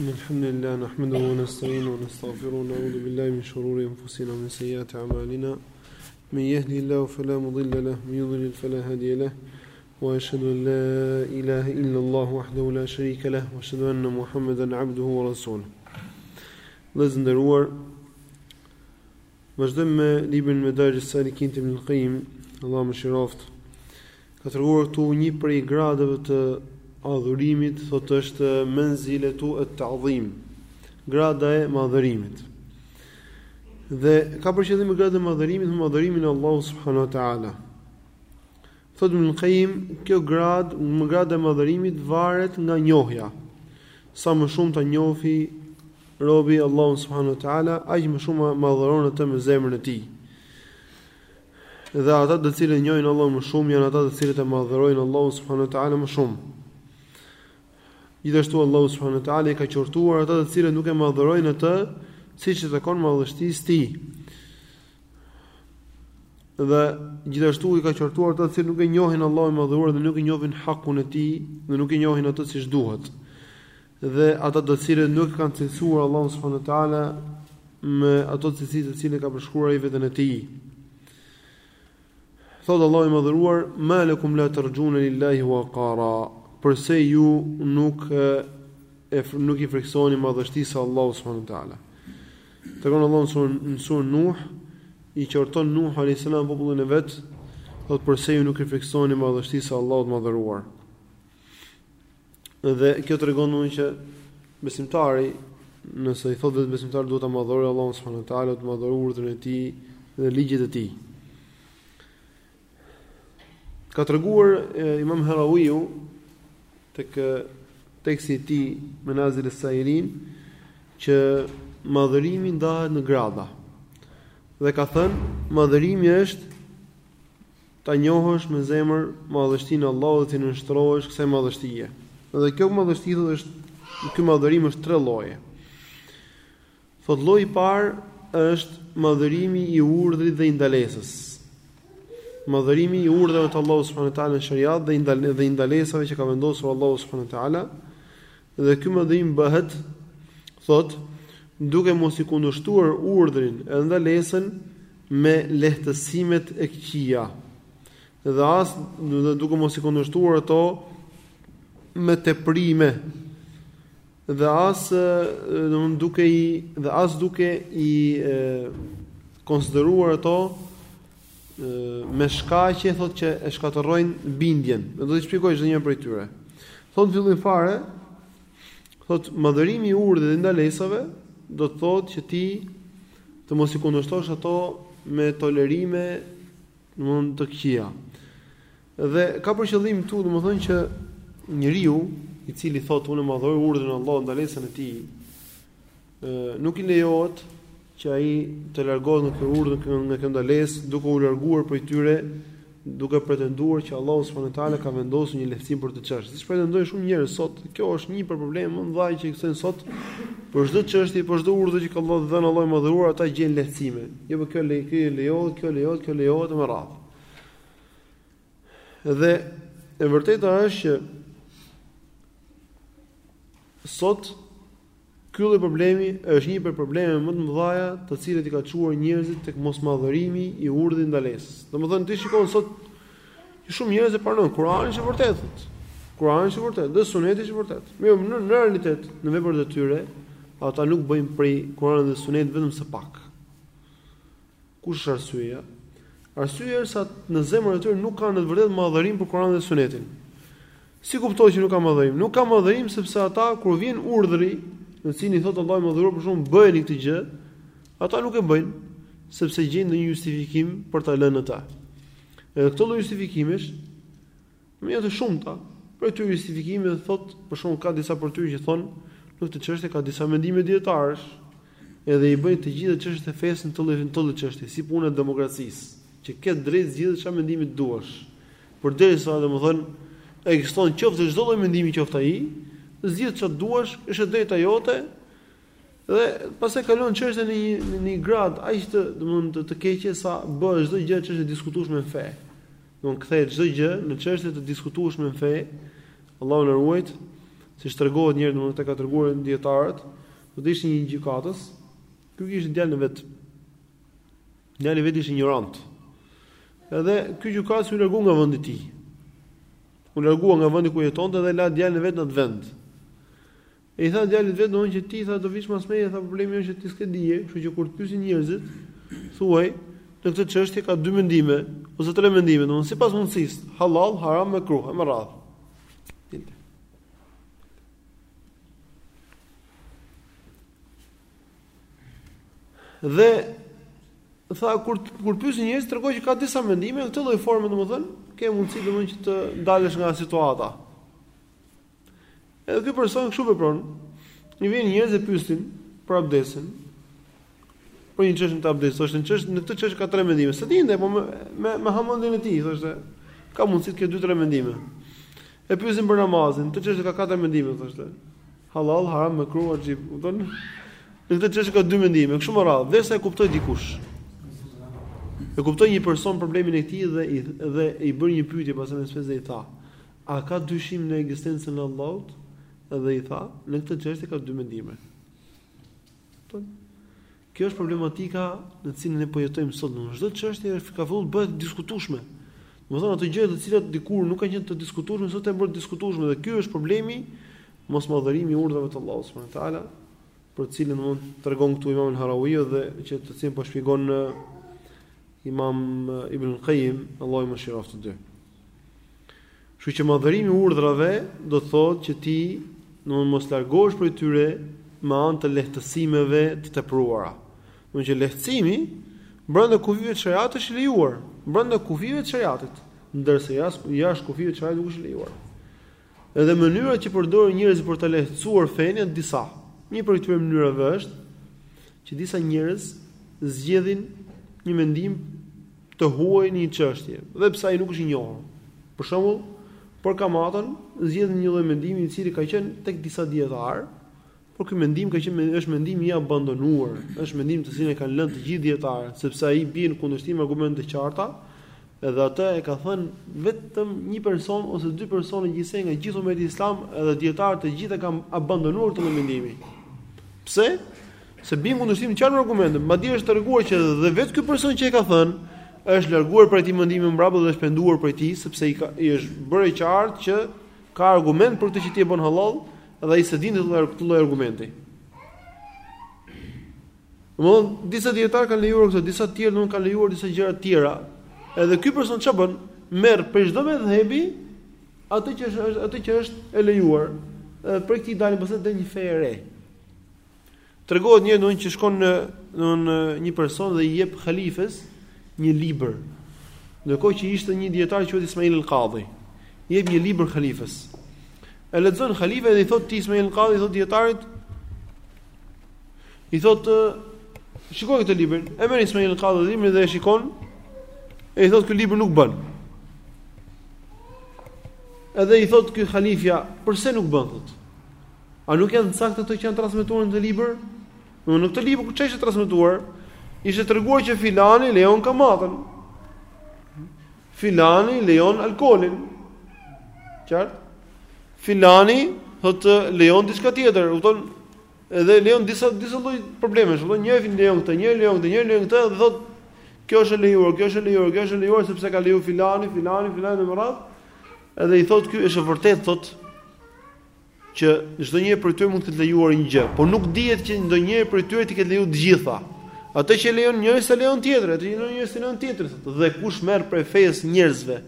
إن الحمد لله نحمده ونستعينه ونستغفره ونعوذ بالله من شرور أنفسنا ومن سيئات أعمالنا من يهدي الله فلا مضل له من يضلل فلا هادي له وأشهد أن لا إله إلا الله وحده لا شريك له وأشهد أن محمدا عبده ورسوله لازم دروار Vazhdojmë me librin Medarixh es-Salikin të Ibn al-Qayyim, Allahu e mëshiroftë. Ka treguar këtu një prej gradëve të adhurimit, thotë është menziletu et-teadhim, grada e madhërimit. Dhe ka për qëllim grada e madhërimit, me madhërimin e Allahut subhanahu wa taala. Thotë Ibn al-Qayyim, Kjo gradë, grada e madhërimit varet nga njohja. Sa më shumë ta njohë robi Allahun subhanahu wa taala, aq më shumë madhëron atë me zemrën e tij. Dhe ata të cilët njohin Allahun më shumë janë ata të cilët e madhërojnë Allahun subhanahu wa taala më shumë. Gjithashtu Allahu subhanahu wa taala i ka qortuar ata të cilët nuk e madhërojnë atë siç i takon madhështisë së tij. Dhe gjithashtu i ka qortuar ata të cilët nuk e njohin Allahun e Madhëruar dhe nuk e njohin hakun e tij dhe nuk e njohin atë siç duhet. Dhe ata të cilët nuk e kanë cilësuar Allahun subhanahu wa taala me ato cilësi të cilat e ka përshkruar ai veten e tij. Thotë Allahu i Madhëruar: "Ma lakum la tarjuna lillahi waqara", Përse ju nuk e nuk i frikësoheni madhështisë së Allahut subhanahu wa taala? Tregon Allahu në surën në surën Nuh, i qorton Nuh alayhis salam popullin e vet, thotë përse ju nuk i frikësoheni madhështisë së Allahut të Madhëruar? Dhe kjo tregon që besimtari, nëse i thotë vetes besimtari, duhet ta madhërojë Allahun subhanahu wa taala, të madhërojë urdhrin e tij dhe ligjet e tij. Ka treguar imam Herawiu tek teksti i tij Menazil es-Sairin, që madhërimi ndahet në grada. Dhe ka thënë, madhërimi është Ta njohësh me zemër madhështinë e Allahut dhe t'i nënshtrohesh kësaj madhështie. Dhe kjo madhështi thotë është ky madhërim është tre lloje. Thotë lloji i parë është madhërimi i urdhrit dhe i ndalesës. Madhërimi i urdhrave të Allahut subhanuhu teala në shariat dhe i ndalesave që ka vendosur Allahu subhanuhu teala Dhe ky madhërim bëhet, thotë, duke mos i kundërshtuar urdhrin e ndalesën me lehtësimet e këqija, dhe as dhe duke mos i kundërshtuar ato me teprime, dhe as, domthonë, duke i dhe as duke i konsideruar ato me shkaqe thotë që e shkatërrojnë bindjen. Do t'i shpjegojë çdonjë prej tyre. Thotë fillim fare, thotë madhërimi i urdhrave dhe ndalesave do të thotë që ti të mos i kundërshtosh ato me tolerime, domethënë të këqija. Dhe ka për qëllim këtu, domethënë që njeriu i cili thotë unë e madhëroj urdhrin e Allahut ndalesën e tij, Nuk i lejohet që ai të largohet nga kjo urdhër dhe nga kjo ndalesë duke u larguar prej tyre, duke pretenduar që Allahu subhanahu wa taala ka vendosur një lehtësim për këtë çështje. Siç pretendojnë shumë njerëz sot, kjo është një prej problemeve më të mëdha që ekzistojnë sot. Për çdo çështje, për çdo urdhër që ka Allahu dhënë Allahu i madhëruar, ata gjejnë lehtësime. Jo, po kjo lejë, kjo lejohet, kjo lejohet, kjo lejohet me radhë. Dhe e vërteta është që sot Ky lloj problemi është një prej problemeve më të mëdha të cilat i ka çuar njerëzit tek mosmadhërimi i urdhrit dhe ndalesës. Domethënë ti shikon sot që shumë njerëz e pranojnë Kur'anin si të vërtetë. Kur'ani është i vërtetë dhe Suneti është i vërtetë. Mirëpo, në, në realitet, në veprat e tyre, ata nuk bëjnë prej Kur'anit dhe Sunetit vetëm se pak. Kush është arsyeja? Arsyeja është se në zemrën e tyre nuk ka në të vërtetë madhërim për Kur'anin dhe Sunetin. Si kuptohet që nuk ka madhërim? Nuk ka madhërim sepse ata kur vjen urdhri, në të cilin thotë Allahu i madhëruar për shembull bëjeni këtë gjë, ata nuk e bëjnë sepse gjejnë ndonjë justifikim për ta lënë atë. Edhe këto lloj justifikimesh janë të shumta, prej këtyre justifikimeve thotë, për shembull ka disa prej tyre që thonë, në këtë çështje ka disa mendime dietarësh, edhe i bëjnë të gjitha çështjet e fesë në këtë lloj në këtë lloj çështje, si puna e demokracisë, që ke të drejtë të zgjedhësh çfarë mendimi të duash. Përderisa, domethënë, ekziston qoftë çdo lloj mendimi qoftë ai, zgjidh çfarë të duash, është e drejta jote. Dhe pastaj kalon çështja në një në një gradë aq të, domethënë, të, të keqe sa bëhet çdo gjë çështje e diskutueshme në fe. domethënë kthehet çdo gjë në çështje të diskutueshme në fe, Allahu na ruajtë, siç tregohet njëherë domethënë e kanë treguar dietarët, domethënë ishte një gjykatës, ky kishte djalin e vet. Djali i vet ishte ignorant. Edhe ky gjykatës u largua nga vendi i tij. U largua nga vendi ku jetonte dhe la djalin e vet në atë vend. E i tha djalit vet, domethënë që ti tha do vish mas meje, tha problemi është që ti s'ke dije, kështu që kur të pyesin njerëzit, thuaj, në këtë çështje ka dy mendime ose tre mendime, domethënë sipas mundësisë, halal, haram, mekruh, me radhë. Dhe tha kur të pyesin njerëzit, tregoju që ka disa mendime në këtë lloj forme, domethënë, ke mundësi domethënë që të dalësh nga situata. Edhe ky person kështu vepronte. I vinin njerëz e pyesnin për abdesin. Për një çështje të abdesit, thoshte një çështje, në këtë çështje ka tre mendime. S'e dinte, po me me, me hamendjen e tij, thoshte, ka mundësi të ketë dy tre mendime. E pyesnin për namazin, në këtë çështje ka katër mendime, thoshte. Halal, haram, makruh, wajib. Kupton? Në këtë çështje ka dy mendime, kështu me radhë, derisa e kuptoi dikush. E kuptoi një person problemin e tij dhe i dhe i bëri një pyetje pasën e spesë dhe i tha: A ka dyshim në ekzistencën e Allahut? Dhe i tha, në këtë çështje ka dy mendime. Kjo është problematika në të cilën ne po jetojmë sot. Në çdo çështje është ka filluar të bëhet diskutueshme. Domethënë ato gjëra të cilat dikur nuk kanë qenë të diskutueshme, sot janë bërë të diskutueshme dhe ky është problemi mosmadhërimi i urdhave të Allahut subhanahu wa taala, për të cilën na tregon këtu Imam al-Harawi dhe për të cilën po shpjegon Imam Ibn Qayyim, Allahu i mëshiroftë të dy. Kështu që madhërimi i urdhrave do të thotë që ti të mos largohesh prej tyre me anë të lehtësimeve të tepruara. Domethënë lehtësimi brenda kufijve të shariatit është i lejuar, brenda kufijve të shariatit, ndërsa jashtë jashtë kufijve të shariatit nuk është i lejuar. Edhe mënyrat që përdorin njerëzit për ta lehtësuar fenë janë disa. Një prej këtyre mënyrave është që disa njerëz zgjedhin një mendim të huaj në një çështje dhe pse ai nuk është i njohur. Për shembull, për kamatën zgjedhin një lloj mendimi i cili ka qenë tek disa dijetarë, por ky mendim ka qenë është mendim i abandonuar, është mendim të cilin e kanë lënë të gjithë dijetarët, sepse ai bie në kundërshtim me argumente të qarta, edhe atë e ka thënë vetëm një person ose dy persona gjithsej nga gjithë umeti islam, edhe dijetarët të gjithë e kanë abandonuar këtë mendim. Pse? Se bie në kundërshtim të qartë me argumentet. Madje është treguar që dhe vetë ky person që e ka thënë është larguar prej atij mendimi mbrapa dhe është penduar prej tij, sepse i ka i është bërë e qartë që ka argument për këtë që ti e bën hallall dhe ai s'e din të lloj këtë lloj argumenti. Domthon disa dietar kanë lejuar këtë, disa të tjerë nuk kanë lejuar disa gjëra të tjera. Edhe ky person ç'a bën? Merr prej çdo medhhebi atë që është atë që është e lejuar. Prej kësaj del pastaj dhe një fe e re. Tregohet një ngjarje që shkon në në një person dhe i jep halifes një libër. Ndërkohë që ishte një dietar që quhet Ismail al-Qadhi, i jep një libër halifes. E lexon halifja dhe i thotë këtij Ismail al-Qadhi, i thotë dietarit, i thotë shikoje këtë libër. E merr Ismail al-Qadhi librin dhe e shikon. E i thotë ky libër nuk bën. Edhe i thotë ky halifja, përse nuk bën thotë? A nuk janë të sakta këto që janë transmetuar në këtë libër? Domethënë në këtë libër ç'ishte transmetuar, ishte treguar që filani lejon kamatën. Filani lejon alkoolin. Qartë? Filani thotë lejon diçka tjetër, domethënë edhe lejon disa disa lloj problemesh, domethënë njëri lejon këtë, një lejon këtë, një lejon këtë dhe thotë kjo është e lejuar, kjo është e lejuar, kjo është e lejuar sepse ka leju filani, filani, filani në radhë. Edhe i thotë ky është e vërtetë thotë që çdonjëri prej tyre mund të ketë lejuar një gjë, por nuk dihet që ndonjëri prej tyre t'i ketë lejuar të gjitha. Atë që lejon njëri se lejon tjetri, atë që lejon njëri se lejon tjetri, thotë, dhe kush merr prej fesë së njerëzve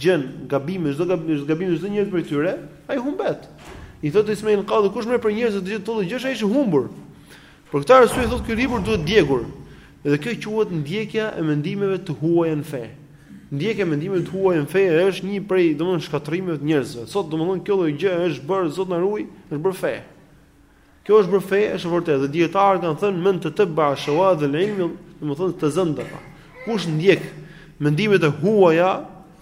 gjen gabime, çdo gabim, çdo gabim çdonjërit prej tyre, ai humbet. I thotë Ismail Qadhi, kush merr prej njerëzve të gjitha këto gjëra, ai është i humbur. Për këtë arsye thotë ky libër duhet djegur dhe kjo quhet ndjekja e mendimeve të huaja në fe. Ndjekja e mendimeve të huaja në fe është një prej domthonë shkatërrimeve të njerëzve. Sot domthonë kjo lloj gjë është bërë Zot na ruaj, është bërë fe. Kjo është bërë fe, është vërtet. Dhe dijetarët kanë thënë men tetebbea shevadhe el-ilmi, domthonë tezendeka. Kush ndjek mendimet e huaja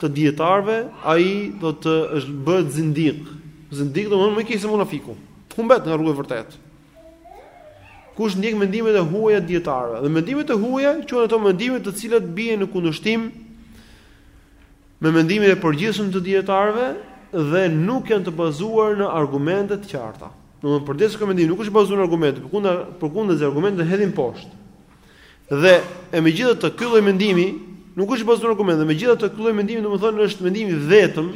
të dijetarëve, ai do të është bëhet zindik. Zindik domthonë më keq se munafiku. Humbet nga rruga e vërtetë. Kush ndjek mendimet e huaja të dijetarëve, dhe mendimet e huaja quhen ato mendime të cilat bien në kundërshtim me mendimin e përgjithshëm të dijetarëve dhe nuk janë të bazuar në argumente të qarta. Domthonë përderisa ky mendim nuk është i bazuar në argumente, përkundër përkundrazi argumentet e hedhin poshtë. Dhe e megjithatë ky lloj mendimi nuk është bazuar në argumente, megjithatë ky lloj mendimi domethënë është mendimi i vetëm,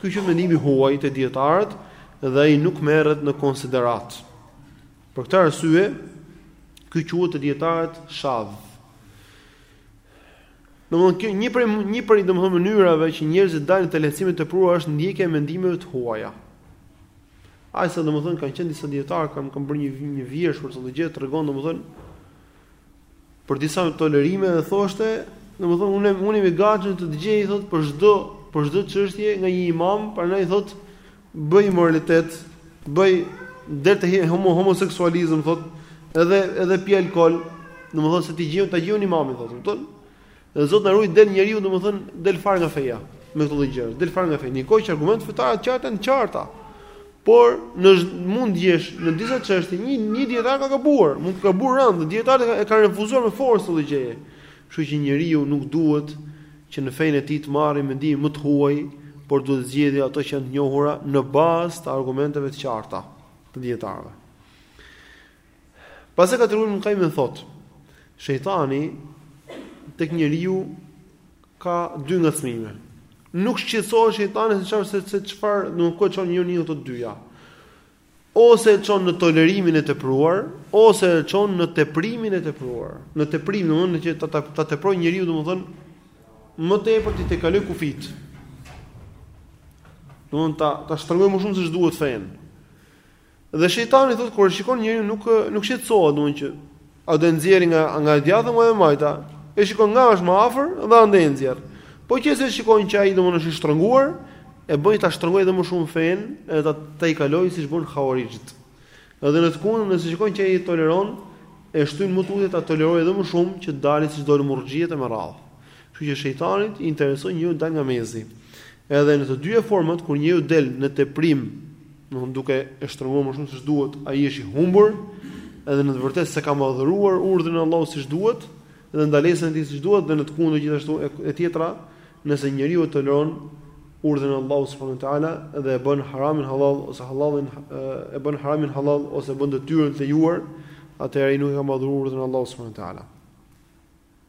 ky quhet mendim i huaj te dijetarët dhe ai nuk merret në konsideratë. Për këtë arsye ky quhet te dijetarët shadh. Domthon kjo një prej një prej domthon mënyrave që njerëzit dalin te lehtësimet e tepruara është ndjekja e mendimeve të huaja. Aq sa domethënë kanë qenë disa dijetarë kanë kanë bërë një një vjershë për këtë gjë, tregon domethënë për disa tolerime dhe thoshte, domethënë unë unë jam i gatshëm të dëgjoj thotë për çdo për çdo çështje nga një imam, prandaj thotë bëj imoralitet, bëj deri te homo homoseksualizëm thotë, edhe edhe pi alkool, domethënë se ta gjej unë ta gjej unë imamin thotë, kupton? Dhe Zot na ruaj del njeriu domethën del fare nga feja me këto lloj gjëra, del fare nga feja. Mirëpo argumentet fetare të qarta, janë të qarta. Por në mund të jesh në disa çështje një një dijetar ka gabuar, mund të ka gabuar rëndë, dijetarët e kanë refuzuar me forcë këtë gjë. Kështu që njeriu nuk duhet që në fenë e tij të marrë mendime më të huaj, por duhet të zgjedhë ato që janë të njohura në bazë të argumenteve të qarta të dijetarëve. Pastaj ka treguar Ibn Qayyim thotë, shejtani tek njeriu ka dy ngacmime. Nuk shqetësohet shejtani se çfarë se, se çfarë do e çon njeriun nga këto dyja. Ose e çon në tolerimin e tepruar, ose e çon në teprimin e tepruar. Në teprim, domthonë që ta ta, ta teprojë njeriu domthonë më tepër t'i tejkalojë kufijtë. Domthonë ta ta shtrëngojë më shumë se ç'duhet fenë. Dhe shejtani thotë kur e shikon njeriu nuk nuk shqetësohet, domthonjë që a do e nxjerrë nga nga e djathta apo e majta. E shikon nga është më afër dhe andej e nxjerr. Po që se shikon që ai domthonjë është i shtrënguar, e bën ta shtrëngojë edhe më shumë fenë, edhe ta tejkalojë siç bënë havarixhët. Edhe në të kundërt, nëse shikon që ai toleron, e shtyn më tutje ta tolerojë edhe më shumë që të dalin siç dolën murxhiet e me radhë. Kështu që shejtanit i intereson njeriu të dalë nga mezi. Edhe në të dyja format kur njeriu del në teprim domethënë duke e shtrënguar më shumë siç duhet, ai është i humbur, edhe në të vërtetë s'e ka madhëruar urdhrin e Allahut siç duhet dhe ndalesën e tij siç duhet dhe në të kundërt gjithashtu e tjetra, nëse njeriu toleron urdhrin e Allahut subhanahu wa taala dhe e bën haramin halal ose halalin e bën haramin halal ose e bën detyrën të lejuar, atëherë ai nuk e ka madhëruar urdhrin e Allahut subhanahu wa taala.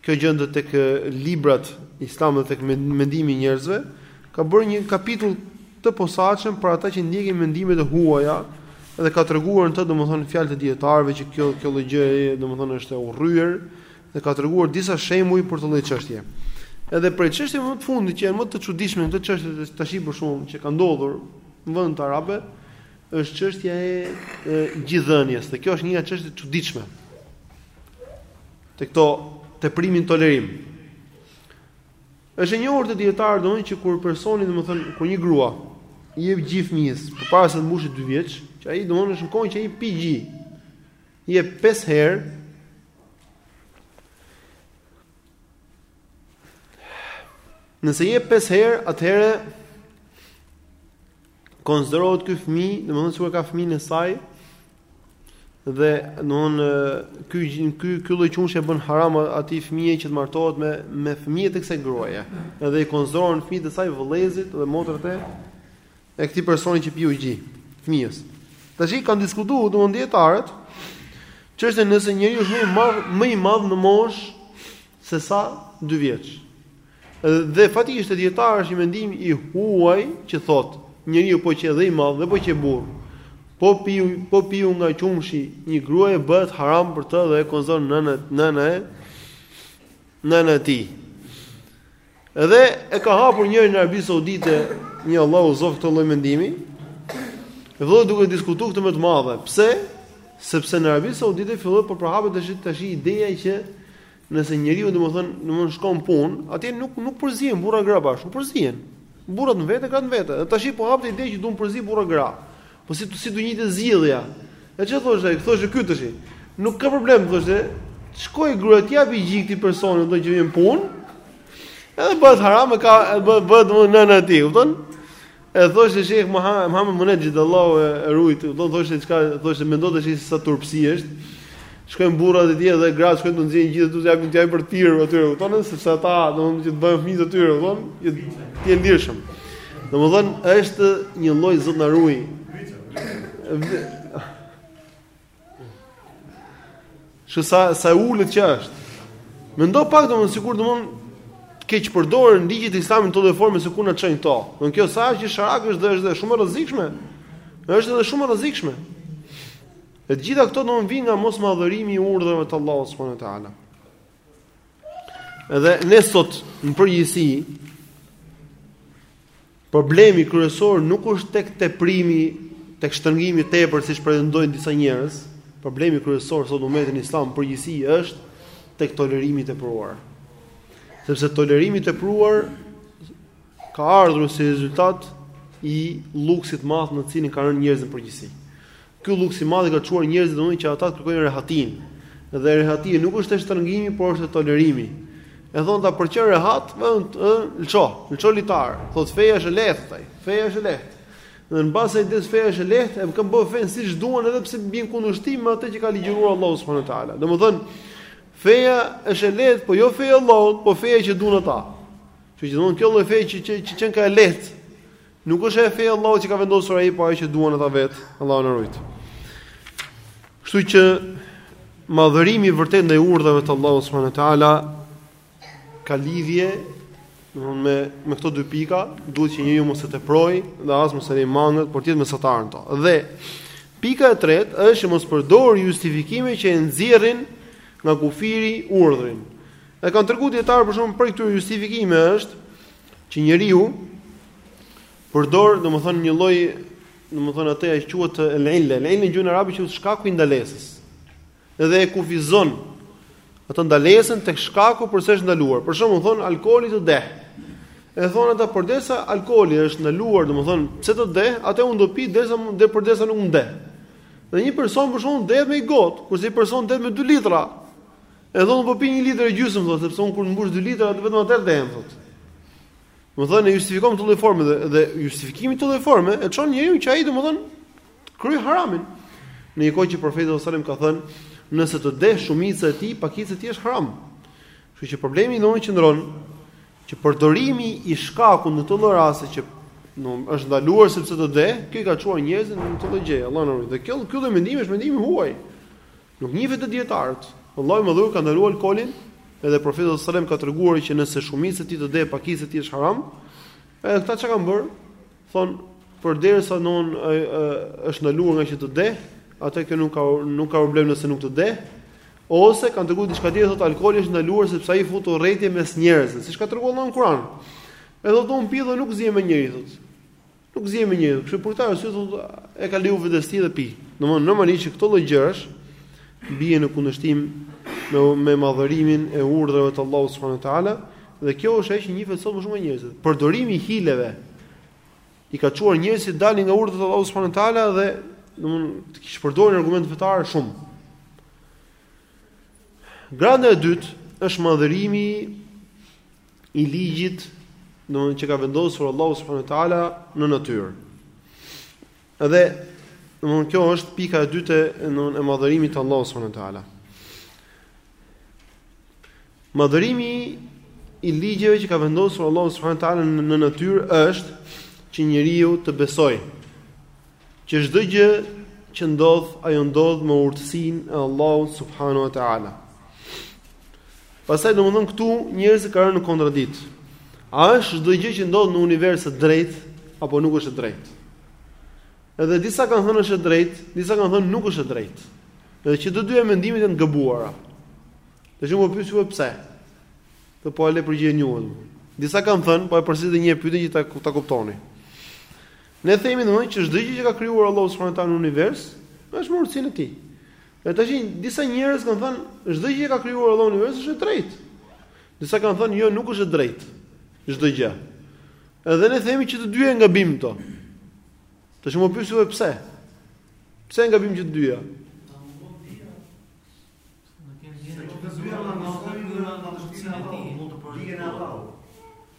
Kjo gjendet tek librat islamë dhe tek mendimi i njerëzve ka bërë një kapitull të posaçëm për ata që ndjekin mendime të huaja dhe ka treguar në të domethënë fjalë të dietarëve që kjo kjo lloj gjëje domethënë është e urryer dhe ka treguar disa shembuj për këtë lloj çështje. Edhe për çështje më të fundit që janë më të çuditshme në këtë çështje tash për shkakun që ka ndodhur në vendet arabe është çështja e gjidhënies dhe kjo është një çështje e çuditshme. Te këto teprimi në tolerim. Është e njohur te dijetarët domthonjë që kur personi domthonjë kur një grua i jep gji fëmijës përpara se të mbushë 2 vjeç, që ai domthonjë është në kohë që ai pi gji. I jep 5 herë. Nëse i jep 5 herë, atëherë Konsiderohet ky fëmijë, domethënë sikur e ka fëmijën e saj dhe domthonë ky ky ky lloj qumështi e bën haram atij fëmijë që të martohet me me fëmijët e kësaj gruaje. Edhe i konsiderohen fëmijët e saj vëllezërit dhe motrat e e këtij personi që piu gji, fëmijës. Tashi kanë diskutuar domthonë dietarët çështjen nëse njeriu është më më i madh në moshë se sa 2 vjeç. Dhe faktikisht te dijetarët është një mendim i huaj që thotë, njeriu po qe dhe i madh dhe po qe burrë, po piu po piu nga qumështi i një gruaje bëhet haram për të dhe e konsideron nënë nënë e nënë e tij. Edhe e ka hapur njëri në Arabi Saudite, një Allahu zof këtë lloj mendimi. Dhe filloi duke diskutuar këtë me të madhe. Pse? Sepse në Arabi Saudite filloi po përhapet tashi ideja që Nëse njeriu domethën, domthon shkon në punë, atje nuk nuk përzihen burra gra bashkë, nuk përzihen. Burrat në vete, gratë në vete. Dhe tashi po hapet ide që duam përzi burra gra. Po si si do gjejë zgjidhje. E ça thoshte ai? Thoshte ky tashi. Nuk ka problem thoshte. Të shkojë gruaja t'i japi gji këtij personi domthon që vjen në punë. Edhe bëhet haram e ka bëhet bëhet domthon nëna e tij, kupton? E thoshte Sheikh Muhammed Munajjid Allahu e rujt, domethënë çka, thoshte mendo tash se sa turpsi është. Shkojnë burrat e tjerë dhe gratë shkojnë të nxjerrin gjithë ato japin tjerë për të pirë aty, kupton? Sepse ata domthonë që të bëjnë fëmijë të tyre, kupton? Që të jenë lirshëm. Domthonë është një lloj Zot na ruj. Shih sa, sa e ulët që është. Mendo pak domethënë, sikur domethënë, të keqpërdorën ligjet islame në këtë lloj forme se ku na çojnë këto. Domethënë kjo sa është qesharake është dhe është edhe shumë e rrezikshme. Është edhe shumë e rrezikshme. E të gjitha këto domethënë vijnë nga mosmadhërimi i urdhrave të Allahut subhanahu wa taala. Edhe ne sot në përgjithësi Problemi kryesor nuk është tek teprimi, tek shtrëngimi i tepërt siç pretendojnë disa njerëz. Problemi kryesor sot në umetin islam në përgjithësi është tek tolerimi i tepruar. Sepse tolerimi i tepruar ka ardhur si rezultat i luksit të madh në të cilin kanë rënë njerëzit në përgjithësi. Ky luks i madh i ka çuar njerëzit domethënë që ata të kërkojnë rehatinë. Dhe rehatia nuk është te shtrëngimi, por është te tolerimi. E thonë ata për ç'e rehat, ë, ë, lço, lço litar. Thotë feja është e lehtë ai, feja është e lehtë. Dhe në bazë të feja është e lehtë, e kanë bërë fenë siç duan edhe pse bie në kundërshtim me atë që ka ligjëruar Allahu subhanahu wa taala. Domethënë feja është e lehtë, po jo feja e Allahut, po feja që duan ata. Që gjithmonë kjo lloj feje që që qenka e lehtë, Nuk është ajo feja e Allahut që ka vendosur ai, por ajo që duan ata vetë, Allahu na rujt. Kështu që madhërimi i vërtetë ndaj urdhrave të Allahut subhanahu wa taala ka lidhje domethënë me me këto dy pika, duhet që njeriu mos të teprojë dhe as mos të lërë mangët, por të jetë mesatar në to. Dhe pika e tretë është që mos të përdorë justifikime që e nxjerrin nga kufiri urdhrin. E kanë treguar dijetarët për shembull prej këtyre justifikimeve është që njeriu përdor, domethënë një lloj, domethënë atë që quhet el-illa, el-illa në gjuhën arabe quhet shkaku i ndalesës. Dhe e kufizon atë ndalesën tek shkaku përse është ndaluar. Për shembull, thonë alkooli të deh. E thonë ata përderisa alkooli është ndaluar, domethënë pse të deh, atëherë unë do pi derisa dhe përderisa nuk më deh. Dhe një person për shembull dehet me një gotë, kurse një person dehet me 2 litra. Edhe unë po pi një litër e gjysmë thotë, sepse unë kur mbush 2 litra atë vetëm atëherë dehem thotë. Domethënë e justifikon në këtë lloj forme dhe, dhe justifikimi në këtë lloj forme e çon njeriu që ai domethënë të kryejë haramin. Në një kohë që profeti sallallahu alajhi wasallam ka thënë, nëse të deh shumica e tij, pakica e tij është haram. Kështu që problemi domethënë qëndron që përdorimi i shkakut në këto lloj rastesh që domethënë është ndaluar sepse të deh, kjo i ka çuar njerëzit në këtë lloj gjëje, Allahu na rujt. Dhe kjo ky lloj mendimi është mendim i huaj. Nuk njihet te dijetarët. Allahu i Madhëruar ka ndaluar alkoolin, edhe Profeti sallallahu alajhi wasallam ka treguar që nëse shumica e tij të dehë pakica e tij është haram, edhe këta çka kanë bërë, thonë përderisa domthon është ndaluar ngaqë të deh, atëherë nuk ka nuk ka problem nëse nuk të deh, ose kanë treguar diçka tjetër thotë alkooli është ndaluar sepse ai fut urrejtje mes njerëzve, siç ka treguar Allahu në Kur'an. Edhe do të un pi dhe nuk zihem me njeri thotë. Nuk zihem me njeri, kështu për këtë arsye thotë e ka leju vetes tij dhe pi. Domthon normalisht që këto lloj gjërash bie në kundërshtim me me madhërimin e urdhrave të Allahut subhanahu wa taala dhe kjo është ajo që njihet sot më shumë nga njerëzit. Përdorimi i hileve i ka çuar njerëzit të dalin nga urdhrat e Allahut subhanahu wa taala dhe domthon të keqpërdorin argumentet fetare shumë. Grada e dytë është madhërimi i ligjit, domethënë që ka vendosur Allahu subhanahu wa taala në natyrë. Edhe domthon kjo është pika e dytë domthon e madhërimit të Allahut subhanahu wa taala. Madhërimi i ligjeve që ka vendosur Allahu subhanahu wa taala në natyrë është që njeriu të besojë Që çdo gjë që ndodh, ajo ndodh me urtësinë e Allahut subhanahu wa taala. Pastaj domthon këtu njerëzit kanë rënë në kontradikt. A është çdo gjë që ndodh në univers e drejtë apo nuk është e drejtë? Edhe disa kanë thënë është e drejtë, disa kanë thënë nuk është e drejtë. Edhe që të dyja mendimet janë të gabuara. Dhe tash më pyesni pse. Se po e le përgjigjen juaj. Disa kanë thënë, po e përsërit edhe një herë pyetjen që ta ta kuptoni. Ne themi domthonë që çdo gjë që ka krijuar Allahu subhanahu wa taala në univers, është me urtësinë e tij. Dhe tash disa njerëz kanë thënë çdo gjë që ka krijuar Allahu në univers është e drejtë. Disa kanë thënë jo, nuk është e drejtë çdo gjë. Edhe ne themi që të dy janë gabim këto. Tash më pyesë vetë pse? Pse janë gabim që të dyja?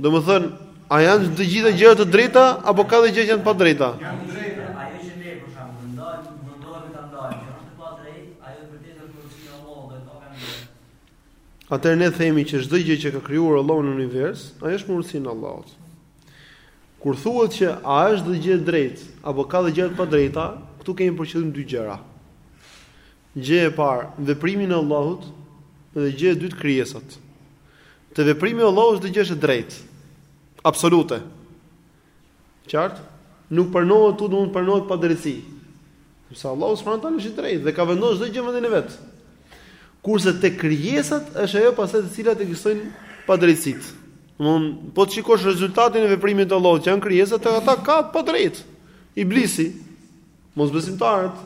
Domethënë, a janë të gjitha gjëra të drejta apo ka dhe gjëra që janë të padrejta? Janë të drejta, ajo që ne për shkak të ndajmë, mundohemi ta ndajmë, që është e padrejtë, ajo është vërtetë për kursin e Allahut dhe ka kanë. Atëherë ne themi që çdo gjë që ka krijuar Allahu në univers, ajo është me urtësinë e Allahut. Kur thuhet që a është çdo gjë e drejtë apo ka dhe gjëra të padrejta, këtu kemi për qëllim dy gjëra. Gjëja e parë, veprimin e Allahut dhe gjëja e dytë krijesat. Te veprimi i Allahut çdo gjë është e drejtë. Absolute. Qartë? Nuk pranohet s'mund të pranohet padrejtësi. Sepse Allahu subhanahu wa taala është i drejtë dhe ka vendosur çdo gjë në vendin e vet. Kurse te krijesat është ajo pastaj të cilat ekzistojnë padrejtësitë. Domthon, po të shikosh rezultatin e veprimit të Allahut, që janë krijesat, tek ata ka padrejt. Iblisi, mosbesimtarët,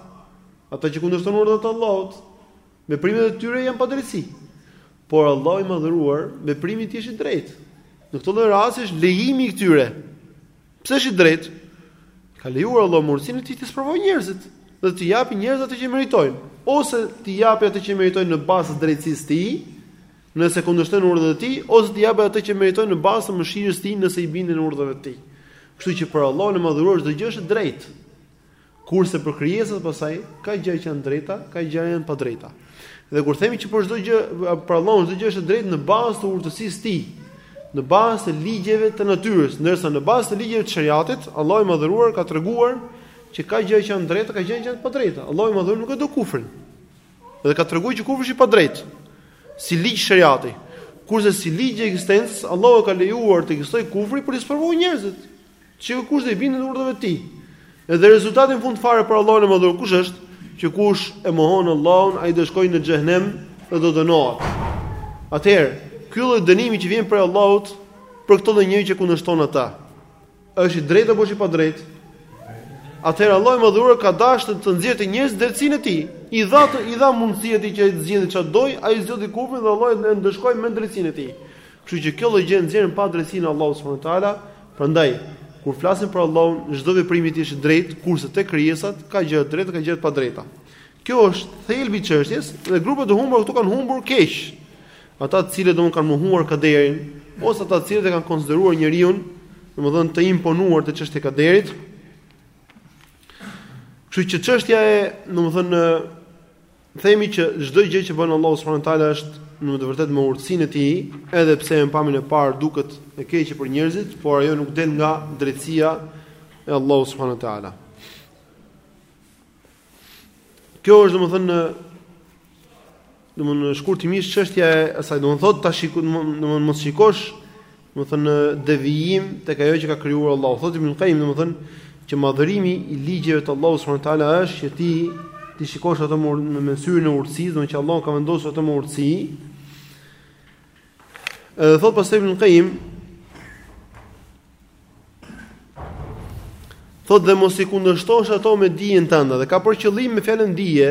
ata që kundërshtojnë urdhrat e Allahut, veprimet e tyre janë padrejtësi. Por Allahu i madhëruar, veprimi i tij është i drejtë. Në këtë lloj rasti është lejimi i këtyre. Pse është i drejtë? Ka lejuar Allahu me urtësinë e tij t'i sprovojë njerëzit dhe t'i japë njerëzve atë që meritojnë, ose t'i japë atë që meritojnë në bazë të drejtësisë së tij, nëse kundërshtojnë urdhrin e tij, ose t'i japë atë që meritojnë në bazë të mëshirës së tij, nëse i binden urdhrave të tij. Kështu që për Allahun e madhëruar çdo gjë është e drejtë. Kurse për krijesat pastaj ka gjëra që janë të drejta, ka gjëra që janë të padrejta. Dhe kur themi që për çdo gjë për Allahun çdo gjë është e drejtë në bazë të urtësisë së tij, në bazë të ligjeve të natyrës, ndërsa në bazë të ligjeve të shariatit, Allahu i madhëruar ka treguar që ka gjëra që janë të drejta, ka gjëra që janë të padrejta. Allahu i madhëruar nuk e do kufrin. Dhe ka treguar që kufri është i padrejtë. Si ligj shariati. Kurse si ligj i ekzistencës, Allahu ka lejuar të ekzistojë kufri për të sprovuar njerëzit. Që kush do i bindet urdhrave të tij. Edhe rezultati në fund fare për Allahun e Madhëruar, kush është? Që kush e mohon Allahun, ai do shkojë në xhehenem dhe do dënohet. Atëherë, ky lloj dënimi që vjen prej Allahut për këtë lloj njeriu që kundërshton ata, është i drejtë apo është i padrejtë? Atëherë Allahu i Madhëruar ka dashur të nxjerrë te njerëzit drejtësinë e tij. I dha i dha mundësi atij që të zgjedhë çfarë do, ai zgjodhi kufrin dhe Allahu e ndëshkoi me drejtësinë e tij. Kështu që kjo lloj gjë nxjerr në pah drejtësinë e Allahut subhanahu wa taala, prandaj kur flasim për Allahun çdo veprim i tij është i drejtë, kurse te krijesat ka gjëra të drejta, ka gjëra të padrejta. Kjo është thelbi i çështjes dhe grupet e humbura këtu kanë humbur keq. Ata të cilët domethënë kanë mohuar kaderin ose ata të cilët e kanë konsideruar njeriun, domethënë të imponuar te çështja e kaderit. Kështu që çështja e, domethënë Themi që çdo gjë që bën Allahu subhanahu wa taala është në të vërtetë me urtësinë e tij, edhe pse në pamjen e parë duket e keqe për njerëzit, por ajo nuk del nga drejtësia e Allahu subhanahu wa taala. Kjo është domethënë domethënë shkurtimisht çështja e asaj domethënë thotë ta domethënë mos shikosh domethënë devijim tek ajo që ka krijuar Allahu. Thotë Ibn Qayyim, domethënë që madhërimi i ligjeve të Allahut subhanahu wa taala është që ti t'i shikosh ato me syrin e urtësisë, domethënë që Allahu i ka vendosur ato me urtësi. Edhe thotë pastaj Ibn Qayyim Thotë dhe mos i kundërshtosh ato me dijen tënde dhe ka për qëllim me fjalën dije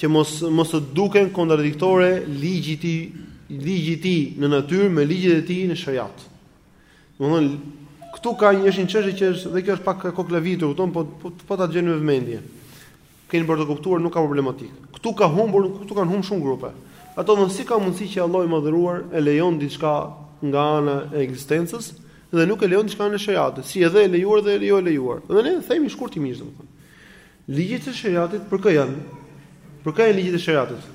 që mos mos të duken kontradiktore ligjet e ligjet e tij në natyrë me ligjet e tij në shariat. Domthon këtu ka një është një çështje që është dhe kjo është pak e koklavitur, kupton, po po, po ta dëgjoni me vëmendje. Keni për të kuptuar nuk ka problematikë. Ktu ka humbur, ktu kanë humbur shumë grupe. Ato thonë si ka mundësi që Allahu i Madhëruar e lejon diçka nga ana e ekzistencës dhe nuk e lejon diçka në shariat, si edhe e lejuar dhe jo e lejuar. Dhe ne themi shkurtimisht domethënë. Ligjet e shariatit për kë janë? Për kë janë ligjet e shariatit?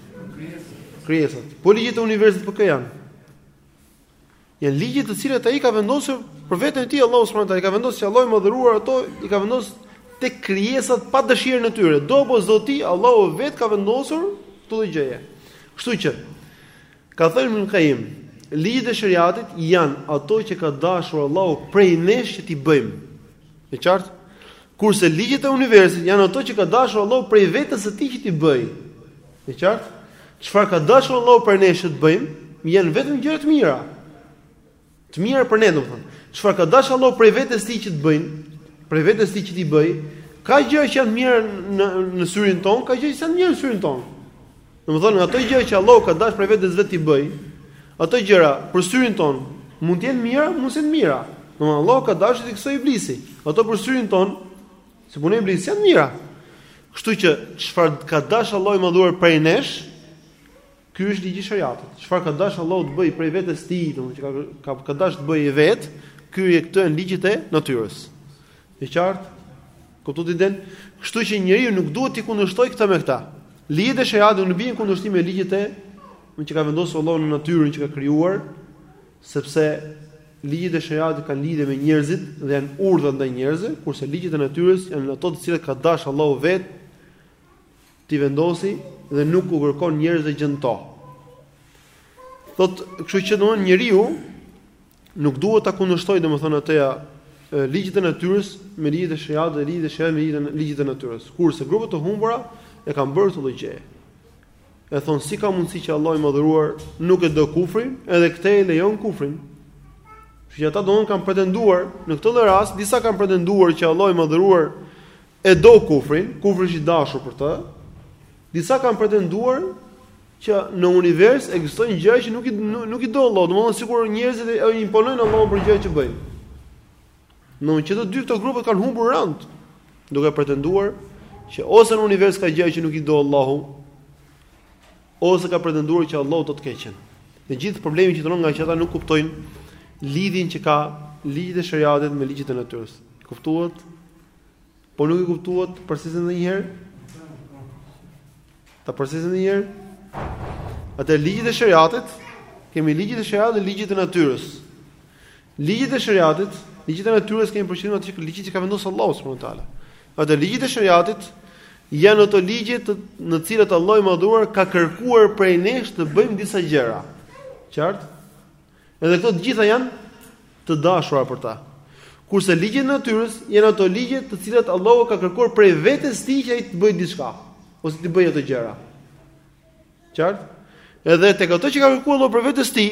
Krijesat. Po ligjet e universit për kë janë? Janë ligje të cilat ai ka vendosur për veten e tij Allahu subhanahu wa taala, i ka vendosur që Allahu i madhëruar ato i ka vendosur tek krijesat pa dëshirën e tyre. Do apo s'do ti, Allahu vetë ka vendosur këtë lloj gjëje. Kështu që ka thënë Ibn Qayyim, ligjet e shariatit janë ato që ka dashur Allahu prej nesh që t'i bëjmë. E qartë? Kurse ligjet e universit janë ato që ka dashur Allahu prej vetes së tij që t'i bëjë. E qartë? Çfarë ka dashur Allahu prej nesh që të bëjmë, janë vetëm gjëra të mira. Të mira për ne, domethënë. Çfarë ka dashur Allahu prej vetes tij që të bëjmë, prej vetes tij që t'i bëjë, ka gjëra që janë të mira në në syrin tonë, ka gjëra që s'janë të mira në syrin tonë. Domethënë, ato gjëra që Allahu ka dashur prej vetes vetë t'i bëjë, ato gjëra për syrin tonë mund të jenë të mira, mund të jenë të mira. Domethënë, Allahu ka dashur të ekzistojë iblisi. Ato për syrin tonë Se punët e iblisit s'janë të mira. Kështu që çfarë ka dash Allahu i madhëruar prej nesh, ky është ligji i shariatit. Çfarë ka dash Allahu të bëjë prej vetes tij, domethënë që ka ka ka dash të bëjë vetë, ky e këto janë ligjet e natyrës. E qartë? Kuptuat idenë? Kështu që njeriu nuk duhet t'i kundërshtojë këta me këta. Ligjet e shariatit nuk vijnë në kundërshtim me ligjet e me që ka vendosur Allahu në natyrën që ka krijuar, Sepse ligjet e shariatit kanë lidhje me njerëzit dhe janë urdhra ndaj njerëzve, kurse ligjet e natyrës janë ato të cilat ka dashur Allahu vetë t'i vendosë dhe nuk u kërkon njerëzve gjë në to. Thotë, kështu që domthon njeriu nuk duhet ta kundërshtojë domthon atë ligjet e natyrës me ligjet e shariatit dhe ligjet e shariatit me ligjet e natyrës. Kurse grupet e humbura e kanë bërë këtë lloj gjëje. E thonë si ka mundësi që Allahu i madhëruar nuk e do kufrin edhe këtë e lejon kufrin. Kështu që ata domethënë kanë pretenduar, në këtë lloj rasti, disa kanë pretenduar që Allahu i madhëruar e do kufrin, kufri është i dashur për të, disa kanë pretenduar që në univers ekzistojnë gjëra që nuk i nuk i do Allahu, domethënë sikur njerëzit e imponojnë Allahun për gjëra që bëjnë. Domethënë që të dy këto grupe kanë humbur rënd, duke pretenduar që ose në univers ka gjëra që nuk i do Allahu, ose ka pretenduar që Allahu do të keqen. E gjithë problemi qëndron nga që ata nuk kuptojnë lidhjen që ka ligjet e sheriatit me ligjet e natyrës. Kuptuat? Po nuk i kuptuat përsëris dhe njëherë? Ta përsëris dhe njëherë? Atëherë ligjet e sheriatit, kemi ligjet e sheriatit dhe ligjet e natyrës. Ligjet e shariatit, ligjet e natyrës kemi për qëllim ato ligjet që ka vendosur Allahu subhanahu wa taala. Ato ligjet e shariatit janë ato ligje në të cilat Allahu i madhuar ka kërkuar prej nesh të bëjmë disa gjëra. Qartë? Edhe këto të gjitha janë të dashura për ta. Kurse ligjet e natyrës janë ato ligje të cilat Allahu ka kërkuar prej vetes tij që ai të bëjë diçka ose t'i bëjë ato gjëra. Qartë? Edhe tek ato që ka kërkuar Allahu prej vetes tij,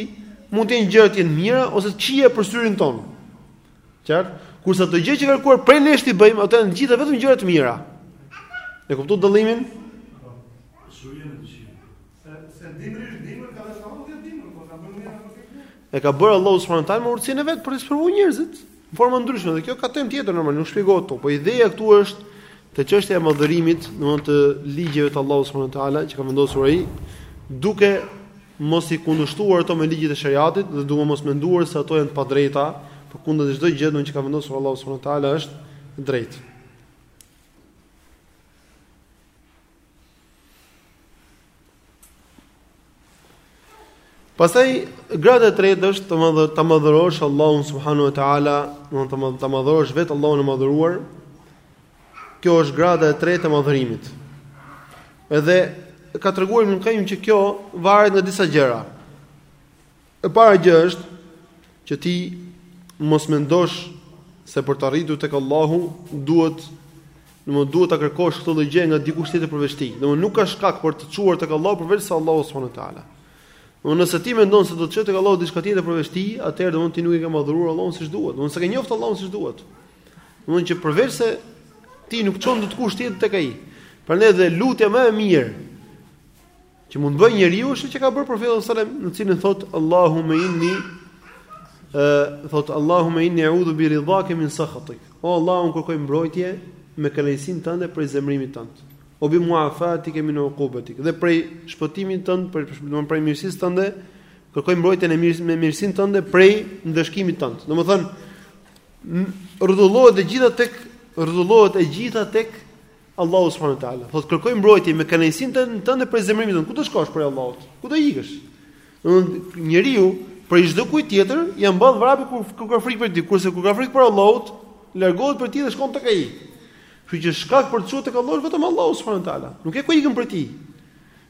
mund të jenë gjëra të mira ose të këqija për syrin tonë. Qartë? Kurse ato gjë që ka kërkuar prej nesh t'i bëjmë, ato janë të gjitha vetëm gjëra të mira. E kuptuat dallimin? E ka bërë Allahu subhanahu wa taala me urtësinë e vet për të sprovuar njerëzit. Në forma të ndryshme dhe kjo ka temë tjetër normal, nuk shpjegohet këtu, po ideja këtu është te çështja e madhërimit, domthonë të ligjeve të Allahut subhanahu wa taala që ka vendosur ai, duke mos i kundërshtuar ato me ligjet e shariatit dhe duke mos menduar se ato janë të padrejta, por përkundrazi çdo gjë që ka vendosur Allahu subhanahu wa taala është e drejtë. Pastaj grada e tretë është të madh ta madhërosh Allahun subhanahu wa taala, domethënë ta madhërosh vetë Allahun e madhëruar. Kjo është grada e tretë e madhërimit. Edhe ka treguar Ibn Kajjimi që kjo varet nga disa gjëra. E para gjë është që ti mos mendosh se për të arritur tek Allahu duhet domethënë duhet ta kërkosh këtë lloj gjë nga dikush tjetër përveç tij. Domethënë nuk ka shkak për të të çuar tek Allahu përveç se Allahu subhanahu wa taala. Domethënë nëse ti mendon se do të çojë tek Allahu diçka tjetër përveç tij, atëherë domethënë ti nuk e ke madhuruar Allahun siç duhet. Domethënë s'e ke njoftë Allahun siç duhet. Domethënë që përveçse tij nuk të çon dot kush tjetër tek ai. Prandaj dhe lutja më e mirë Që mund të bëjë njeriu është që ka bërë profeti sallallahu alajhi wasallam, në të cilën thot Allahumma inni ë thot Allahumma inni a'udhu bi ridhaka min sakhatik. O Allah, un kërkoj mbrojtje me kënaqësinë tënde prej zemrimit tënd. Wa bi mu'afatika min uqubatik. Dhe prej shpëtimit tënd, prej domthon prej mirësisë tënde, kërkoj mbrojtje me mirësi, me mirësinë tënde prej ndëshkimit tënd. Domthon rrotullohet e gjitha tek rrotullohet e gjitha tek Allahu subhanahu wa taala thotë kërkoj mbrojtje me kënaqësinë tënde prej zemërimit tënd. Ku do shkosh prej Allahut? Ku do ikësh? Domthonë njeriu prej çdo kujt tjetër ia mban vrapin kur kur ka frikë prej tij, kurse kur ka frikë prej Allahut, largohet prej tij dhe shkon tek ai. Kështu që shkak për të çuar tek Allahu vetëm Allahu subhanahu wa taala. Nuk ke ku ikën prej tij.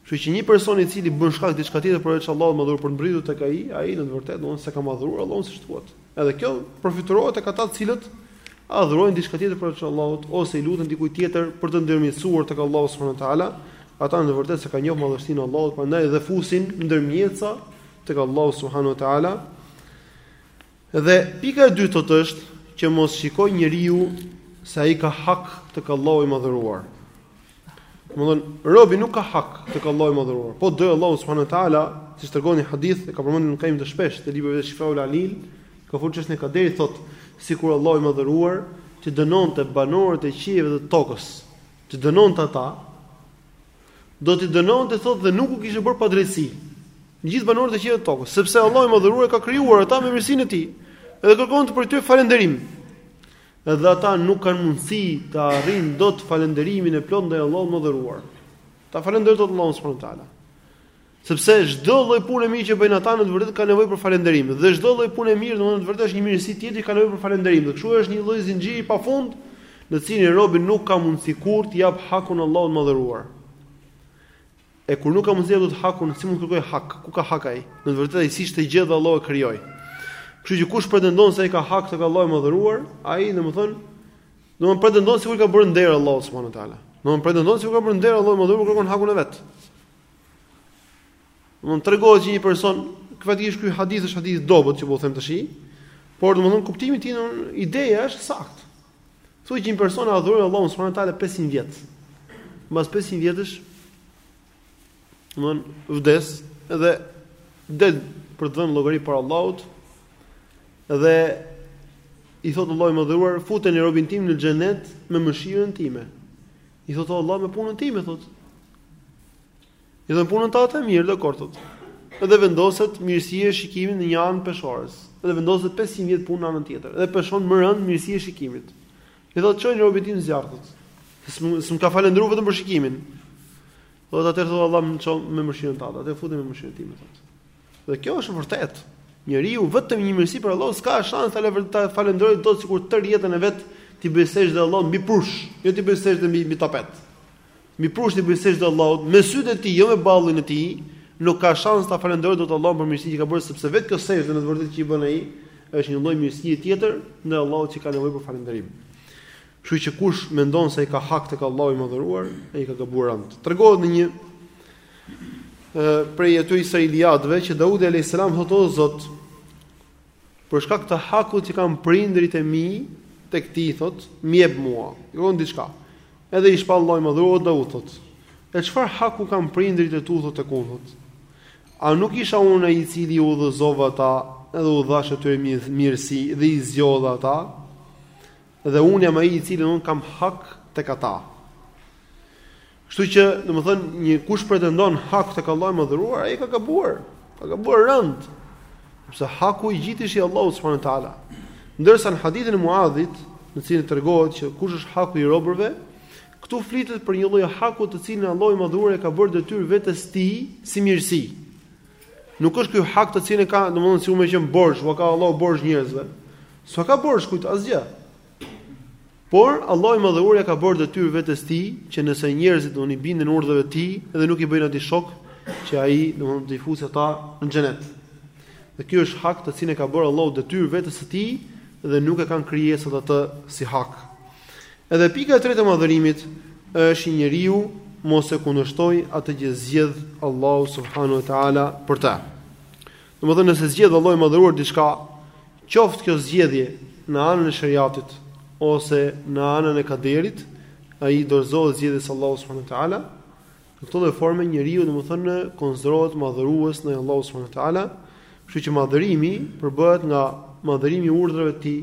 Kështu që një person i cili bën shkak diçka tjetër përveç Allahut madhëruar për të mbërritur tek ai, ai në të vërtetë domthonë s'e ka madhëruar Allahun siç duhet. Edhe kjo përfytyrohet tek ata të cilët adhurojnë diçka tjetër përveç Allahut ose i luten dikujt tjetër për të ndërmjetësuar tek Allahu subhanahu wa taala, ata në të vërtetë s'e kanë njohur madhështinë e Allahut, prandaj dhe fusin ndërmjetësa tek Allahu subhanahu wa taala. Dhe pika e dytë thotë është që mos shikojë njeriu se ai ka hak tek Allahu i madhëruar. Domthon robi nuk ka hak tek Allahu i madhëruar. Po do Allahu subhanahu wa taala, siç tregon një hadith e ka përmendur Ibn Kajimi shpesh te libri i vet Shifaul Alil, ka folur çështjen e kaderit thot, sikur Allahu i madhëruar të dënonte banorët e qiejve dhe tokës, të dënonte ata, do t'i dënonte thot dhe nuk u kishte bërë padrejtësi. Gjithë banorët e qiejve dhe tokës, sepse Allahu i madhëruar ka krijuar ata me mirësinë e tij. Edhe kërkon prej tyre falënderim. Edhe ata nuk kanë mundësi ta arrijnë dot falënderimin e plotë ndaj Allahut madhëruar. Ta falënderojnë dot Allahun subhanuhu teala. Sepse çdo lloj pune e mirë që bëjnë ata në të vërtetë ka nevojë për falënderim dhe çdo lloj pune e mirë domethënë në të vërtetë është një mirësi tjetër që ka nevojë për falënderim. Dhe kështu është një lloj zinxhiri pa fund në cilin robi nuk ka mundësi kurrë t'i japë hakun Allahut madhëruar. E kur nuk ka mundësi të japë hakun, si mund të kërkojë hak? Ku ka hak ai? Në të vërtetë ai s'ishte gjë dhe Allahu e krijoi. Kështu që kush pretendon se ai ka hak tek Allahu i madhëruar, ai domethënë domethënë pretendon sikur i ka bërë nder Allahut subhanahu wa taala. Domethënë pretendon sikur i ka bërë nder Allahut madhëruar kërkon hakun e vet. Domethënë tregohet që një person, faktikisht ky hadith është hadith i dobët që po them tash. Por domethënë kuptimi i tij, ideja është e saktë. Thuhet që një person adhuron Allahun subhanuhu teala 500 vjet. Mbas 500 vjetësh, domthon vdes dhe del për të dhënë llogari para Allahut dhe i thotë Allahu i madhëruar, futeni robin tim në xhenet me mëshirën time. I thotë o Allah me punën time, thotë. I thotë punën tënde mirë dakord thotë. Edhe vendoset mirësia e shikimit në një anë të peshores. Edhe vendoset 500 vjet punë në anën tjetër. Edhe peshon më rëndë mirësia e shikimit. I thotë çojeni robin tim në zjarr thotë. S'më ka falënderuar vetëm për shikimin. Do të atëherë thotë Allah më çon me mëshirën tënde. Atë futeni me mëshirën time thotë. Dhe kjo është e vërtetë. Njeriu vetëm një mirësi prej Allahut s'ka shans ta falë ta falënderojë dot sikur tërë jetën e vet t'i bëjë sexhde Allahut mbi prush, jo t'i bëjë sexhde mbi mbi tapet. Mbi prush t'i bëj sexhde Allahut me sytë e tij, jo me ballin e tij, nuk ka shans ta falënderojë dot Allahun për mirësinë që ka bërë, sepse vetë kjo sexhde në të vërtetë që i bën ai, është një lloj mirësie tjetër ndaj Allahut që ka nevojë për falënderim. Kështu që kush mendon se ai ka hak tek Allahu i mëdhëruar, ai ka gabuar rënd. Tregohet në një prej ato israiliatëve që Daudi alayhis salam thotë o Zot, Për shkak të hakut që kanë prindërit e mi tek ti thot, më jep mua. I kërkon diçka. Edhe i shpall Allahu i Madhëruar dhe i thot. E çfarë haku kanë prindërit e tu thot tek unë thot. A nuk isha unë ai i cili i udhëzova ata edhe u dhash atyre mirësi dhe i zgjodha ata? Dhe unë jam ai i cili kam hak tek ata. Kështu që, domethënë, kush pretendon hak tek Allahu i Madhëruar, ai ka gabuar. Ka gabuar rënd. Sepse haku i gjithë është i Allahut subhanahu wa taala. Ndërsa në hadithin e Muadhit, në cilin tregohet që kush është haku i robërve, këtu flitet për një lloj haku të cilin Allahu i Madhuar ia ka bërë detyrë vetes tij si mirësi. Nuk është ky hak të cilin e ka, domethënë sikur me qen borxh, u ka Allahu borxh njerëzve. S'u ka borxh kujt asgjë. Por Allahu i Madhëruar ja ka bërë detyrë vetes tij që nëse njerëzit do i binden urdhrave të tij dhe nuk i bëjnë atij shok që ai domthonë t'i fusë ata në xhenet. Dhe ky është hak të cilin e ka bërë Allahu detyrë vetes së tij dhe nuk e kanë krijesat atë si hak. Edhe pika e tretë e madhërimit është që njeriu mos e kundërshtoj atë që zgjedh Allahu subhanahu wa taala për ta. Domethënë nëse zgjedh Allahu i Madhëruar diçka, qoftë kjo zgjedhje në anën e shariatit ose në anën e kaderit, ai i dorëzohet zgjedhjes së Allahut subhanuhu teala. Në këto lloj forme njeriu domethënë konsiderohet madhërues ndaj Allahut subhanuhu teala, kështu që madhërimi përbëhet nga madhërimi i urdhrave të tij,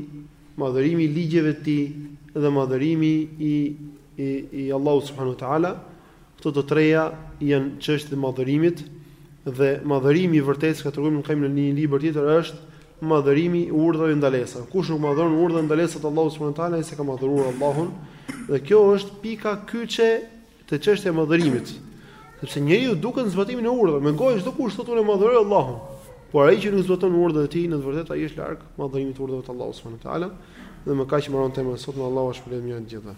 madhërimi i ligjeve të tij dhe madhërimi i i i Allahut subhanuhu teala. Këto të treja janë çështjet e madhërimit dhe madhërimi i vërtetë, siç ka treguar Ibn Qayyim në një libër tjetër, është madhërimi i urdhrave dhe ndalesave. Kush nuk madhëron urdhrat dhe ndalesat e Allahut subhanuhu teala, ai s'e ka madhëruar Allahun. Dhe kjo është pika kyçe te çështja e madhërimit. Sepse njeriu duket në zbatimin e urdhrave, me gojë çdo kush thotë unë madhëroj Allahun. Por ai që nuk zbaton urdhrat e tij, në të vërtetë ai është larg madhërimit të urdhrave të Allahut subhanuhu teala. Dhe me kaq mbaron tema sotme Allahu ju shpërbleftë të gjithëve.